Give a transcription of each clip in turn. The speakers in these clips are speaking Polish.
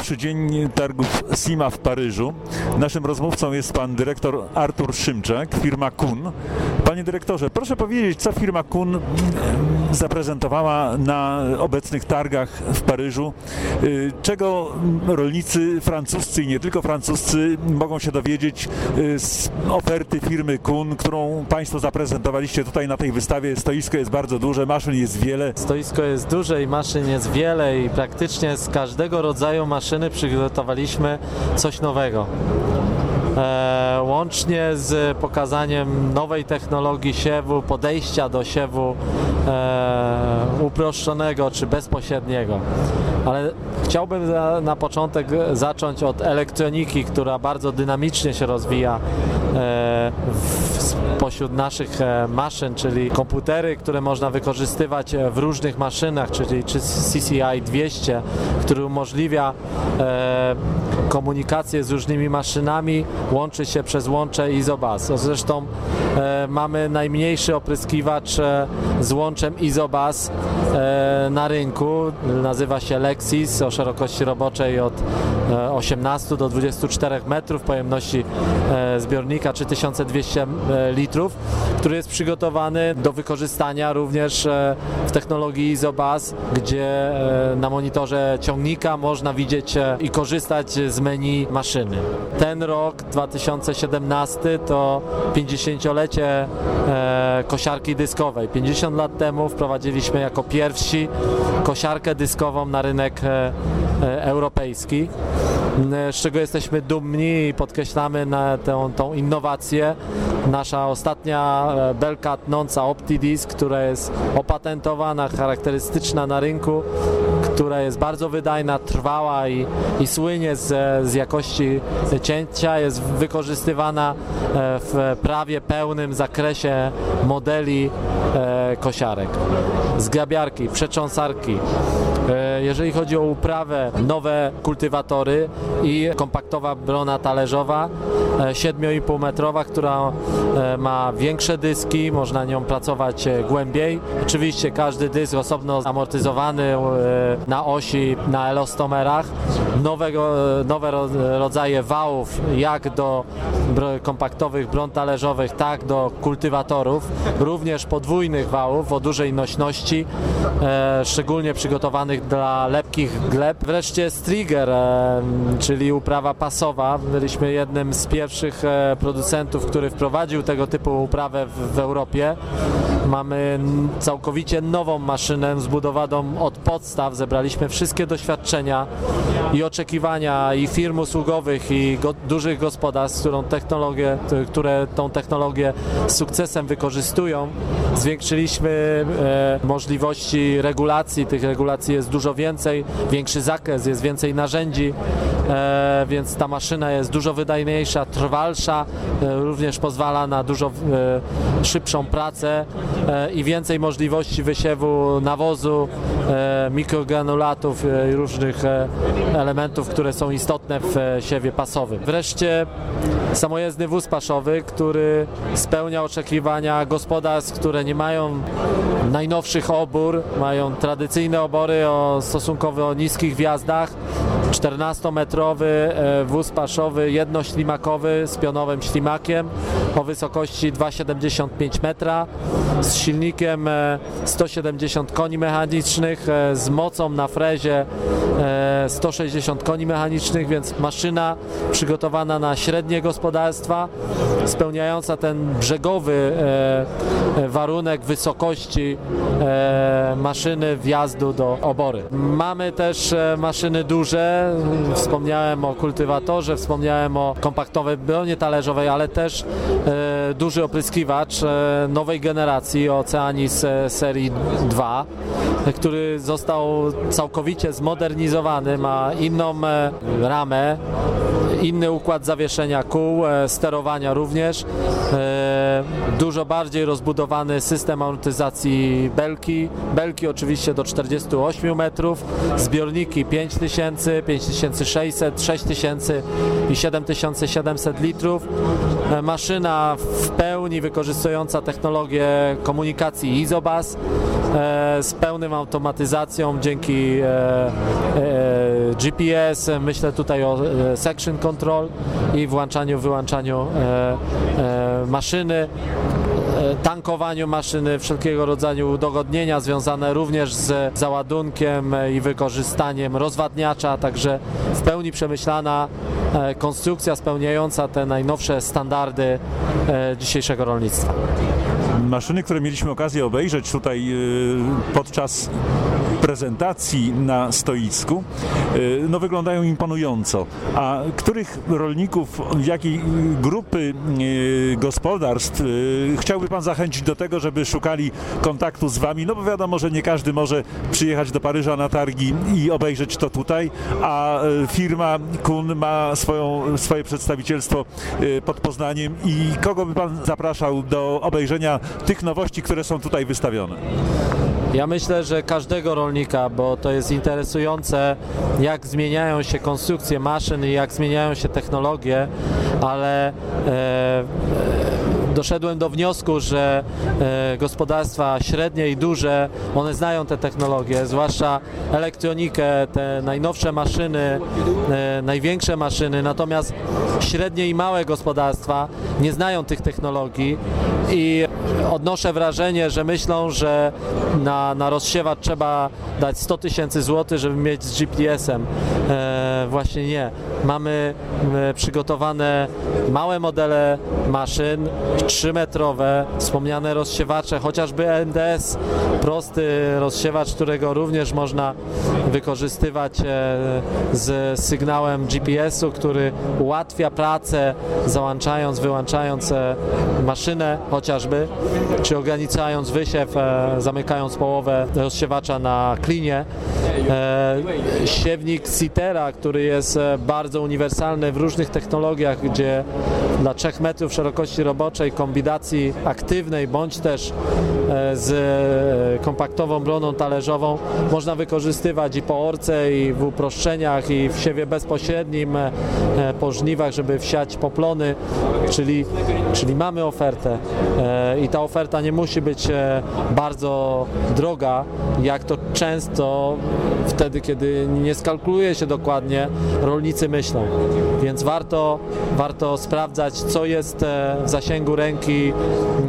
pierwszy dzień targów SIMA w Paryżu. Naszym rozmówcą jest pan dyrektor Artur Szymczak, firma Kun. Panie dyrektorze, proszę powiedzieć, co firma Kun mm, zaprezentowała na obecnych targach w Paryżu, y, czego rolnicy francuscy i nie tylko francuscy mogą się dowiedzieć y, z oferty firmy Kun, którą państwo zaprezentowaliście tutaj na tej wystawie. Stoisko jest bardzo duże, maszyn jest wiele. Stoisko jest duże i maszyn jest wiele i praktycznie z każdego rodzaju maszyny przygotowaliśmy coś nowego. E, łącznie z pokazaniem nowej technologii siewu, podejścia do siewu e, uproszczonego czy bezpośredniego. Ale chciałbym na, na początek zacząć od elektroniki, która bardzo dynamicznie się rozwija e, w, spośród naszych e, maszyn, czyli komputery, które można wykorzystywać w różnych maszynach, czyli czy CCI 200, który umożliwia e, komunikację z różnymi maszynami, łączy się przez łącze Izobus. Zresztą e, mamy najmniejszy opryskiwacz e, z łączem Izobus e, na rynku. Nazywa się Lexis o szerokości roboczej od e, 18 do 24 metrów, pojemności e, zbiornika 3200 e, litrów, który jest przygotowany do wykorzystania również e, w technologii Izobus, gdzie e, na monitorze ciągnika można widzieć e, i korzystać z menu maszyny. Ten rok 2017 to 50-lecie e, kosiarki dyskowej. 50 lat temu wprowadziliśmy jako pierwsi kosiarkę dyskową na rynek e, e, europejski, z czego jesteśmy dumni i podkreślamy tę, tą innowację. Nasza ostatnia e, belka tnąca OptiDisk, która jest opatentowana, charakterystyczna na rynku, która jest bardzo wydajna, trwała i, i słynie z, z jakości cięcia, jest wykorzystywana e, w prawie pełnym zakresie modeli e, kosiarek. Zgrabiarki, przecząsarki. E, Jeżeli chodzi o uprawę, nowe kultywatory i kompaktowa brona talerzowa, e, 7,5 metrowa, która e, ma większe dyski, można nią pracować e, głębiej. Oczywiście każdy dysk osobno amortyzowany e, na osi, na elostomerach. Nowego, e, nowe ro- rodzaje wałów, jak do kompaktowych bron talerzowych, tak do kultywatorów, również podwójnych wałów o dużej nośności, e, szczególnie przygotowanych dla lepkich gleb. Wreszcie Striger, e, czyli uprawa pasowa. Byliśmy jednym z pierwszych e, producentów, który wprowadził tego typu uprawę w, w Europie. Mamy całkowicie nową maszynę zbudowaną od podstaw. Zebraliśmy wszystkie doświadczenia i oczekiwania i firm usługowych i go, dużych gospodarstw, którą technologię, które tą technologię z sukcesem wykorzystują. Zwiększyliśmy e, możliwości regulacji. Tych regulacji jest dużo więcej, większy zakres, jest więcej narzędzi, e, więc ta maszyna jest dużo wydajniejsza, trwalsza, e, również pozwala na dużo e, szybszą pracę e, i więcej możliwości wysiewu nawozu, e, mikrogranulatów e, i różnych elementów, które są istotne w siewie pasowym. Wreszcie samojezdny wóz paszowy, który spełnia oczekiwania gospodarstw, które nie mają najnowszych obór, mają tradycyjne obory o stosunkowo niskich wjazdach. 14-metrowy e, wóz paszowy jednoślimakowy z pionowym ślimakiem o wysokości 2,75 metra z silnikiem e, 170 koni mechanicznych e, z mocą na frezie e, 160 koni mechanicznych, więc maszyna przygotowana na średnie gospodarstwa, spełniająca ten brzegowy e, e, warunek wysokości e, maszyny wjazdu do obory. Mamy też maszyny duże, wspomniałem o kultywatorze, wspomniałem o kompaktowej bronie talerzowej, ale też duży opryskiwacz e, nowej generacji Oceanis e, serii 2, e, który został całkowicie zmodernizowany, ma inną e, ramę, inny układ zawieszenia kół, sterowania również, dużo bardziej rozbudowany system amortyzacji belki, belki oczywiście do 48 metrów, zbiorniki 5000, 5600, 6000 i 7700 litrów. Maszyna w pełni wykorzystująca technologię komunikacji Izobus e, z pełnym automatyzacją dzięki e, e, GPS, myślę tutaj o section control i włączaniu, wyłączaniu maszyny, tankowaniu maszyny, wszelkiego rodzaju udogodnienia związane również z załadunkiem e, i wykorzystaniem rozwadniacza, także w pełni przemyślana e, konstrukcja spełniająca te najnowsze standardy e, dzisiejszego rolnictwa. Maszyny, które mieliśmy okazję obejrzeć tutaj y, podczas prezentacji na stoisku, y, no wyglądają imponująco. A których rolników, jakiej grupy y, gospodarstw y, chciałby Pan zachęcić do tego, żeby szukali kontaktu z Wami? No bo wiadomo, że nie każdy może przyjechać do Paryża na targi i obejrzeć to tutaj, a firma Kun ma swoją, swoje przedstawicielstwo pod Poznaniem i kogo by Pan zapraszał do obejrzenia tych nowości, które są tutaj wystawione? Ja myślę, że każdego rolnika, bo to jest interesujące, jak zmieniają się konstrukcje maszyn i jak zmieniają się technologie, ale e, doszedłem do wniosku, że e, gospodarstwa średnie i duże, one znają te technologie, zwłaszcza elektronikę, te najnowsze maszyny, e, największe maszyny, natomiast średnie i małe gospodarstwa nie znają tych technologii i odnoszę wrażenie, że myślą, że na, na rozsiewacz trzeba dać 100 tysięcy złotych, żeby mieć z GPS-em. Właśnie nie. Mamy e, przygotowane małe modele maszyn, 3-metrowe, wspomniane rozsiewacze, chociażby NDS, prosty rozsiewacz, którego również można wykorzystywać e, z sygnałem GPS-u, który ułatwia pracę, załączając, wyłączając e, maszynę chociażby, czy ograniczając wysiew, zamykając połowę rozsiewacza na klinie. E, Siewnik Citera, który jest e, bardzo uniwersalny w różnych technologiach, gdzie dla 3 metrów szerokości roboczej kombinacji aktywnej bądź też e, z kompaktową broną talerzową można wykorzystywać i po orce, i w uproszczeniach, i w siewie bezpośrednim, po żniwach, żeby wsiać poplony, czyli, czyli mamy ofertę i ta oferta nie musi być bardzo droga, jak to często wtedy, kiedy nie skalkuluje się dokładnie, rolnicy myślą. Więc warto, warto sprawdzać, co jest e, w zasięgu ręki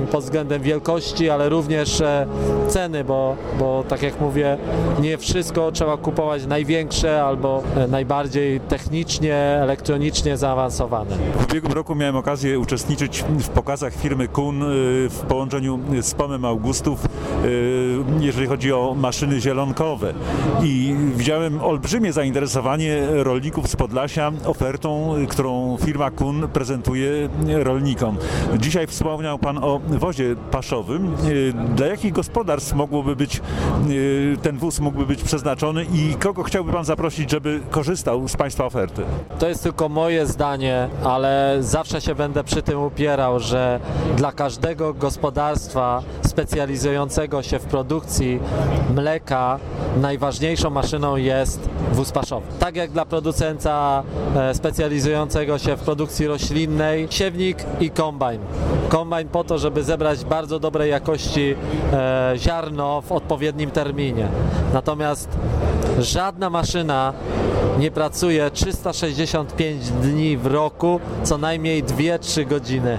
m, pod względem wielkości, ale również e, ceny, bo, bo tak jak mówię, nie wszystko trzeba kupować największe albo e, najbardziej technicznie, elektronicznie zaawansowane. W ubiegłym roku miałem okazję uczestniczyć w pokazach firmy Kun w połączeniu z Pomem Augustów, jeżeli chodzi o maszyny zielonkowe. I widziałem olbrzymie zainteresowanie rolników z Podlasia ofertą, którą firma Kun prezentuje rolnikom. Dzisiaj wspomniał Pan o wozie paszowym. Y, Dla jakich gospodarstw mogłoby być y, ten wóz mógłby być przeznaczony i kogo chciałby Pan zaprosić, żeby korzystał z Państwa oferty? To jest tylko moje zdanie, ale zawsze się będę przy tym upierał, że dla każdego gospodarstwa specjalizującego się w produkcji mleka najważniejszą maszyną jest wóz paszowy. Tak jak dla producenta e, specjalizującego się w produkcji roślinnej, siewnik i kombajn. Kombajn po to, żeby zebrać bardzo dobrej jakości e, ziarno w odpowiednim terminie. Natomiast żadna maszyna nie pracuje 365 dni w roku, co najmniej 2-3 godziny.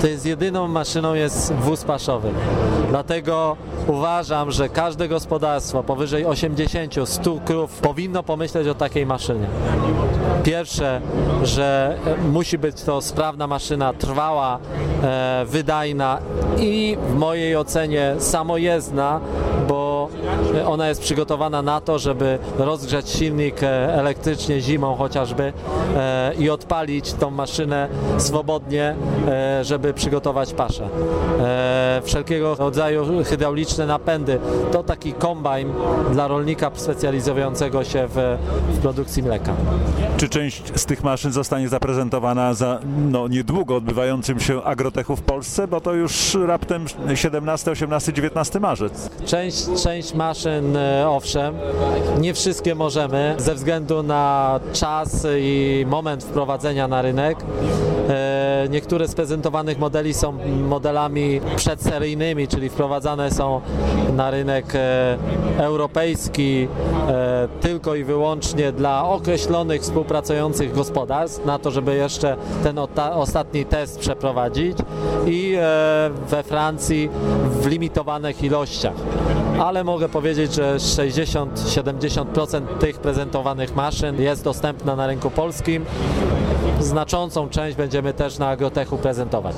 To jest jedyną maszyną jest wóz paszowy. Dlatego uważam, że każde gospodarstwo powyżej 80-100 krów powinno pomyśleć o takiej maszynie. Pierwsze, że e, musi być to sprawna maszyna, trwała, e, wydajna i w mojej ocenie samojezdna, bo ona jest przygotowana na to, żeby rozgrzać silnik e, elektrycznie zimą chociażby e, i odpalić tą maszynę swobodnie, e, żeby przygotować paszę. Wszelkiego rodzaju hydrauliczne napędy to taki kombajn dla rolnika specjalizującego się w, w produkcji mleka. Czy część z tych maszyn zostanie zaprezentowana za no, niedługo odbywającym się agrotechu w Polsce, bo to już raptem 17, 18, 19 marzec. Część, część maszyn, e, owszem, nie wszystkie możemy ze względu na czas i moment wprowadzenia na rynek. E, Niektóre z prezentowanych modeli są modelami przedseryjnymi, czyli wprowadzane są na rynek e, europejski tylko i wyłącznie dla określonych współpracujących gospodarstw, na to, żeby jeszcze ten ostatni test przeprowadzić i we Francji w limitowanych ilościach. Ale mogę powiedzieć, że 60-70% tych prezentowanych maszyn jest dostępna na rynku polskim. Znaczącą część będziemy też na Agrotechu prezentować.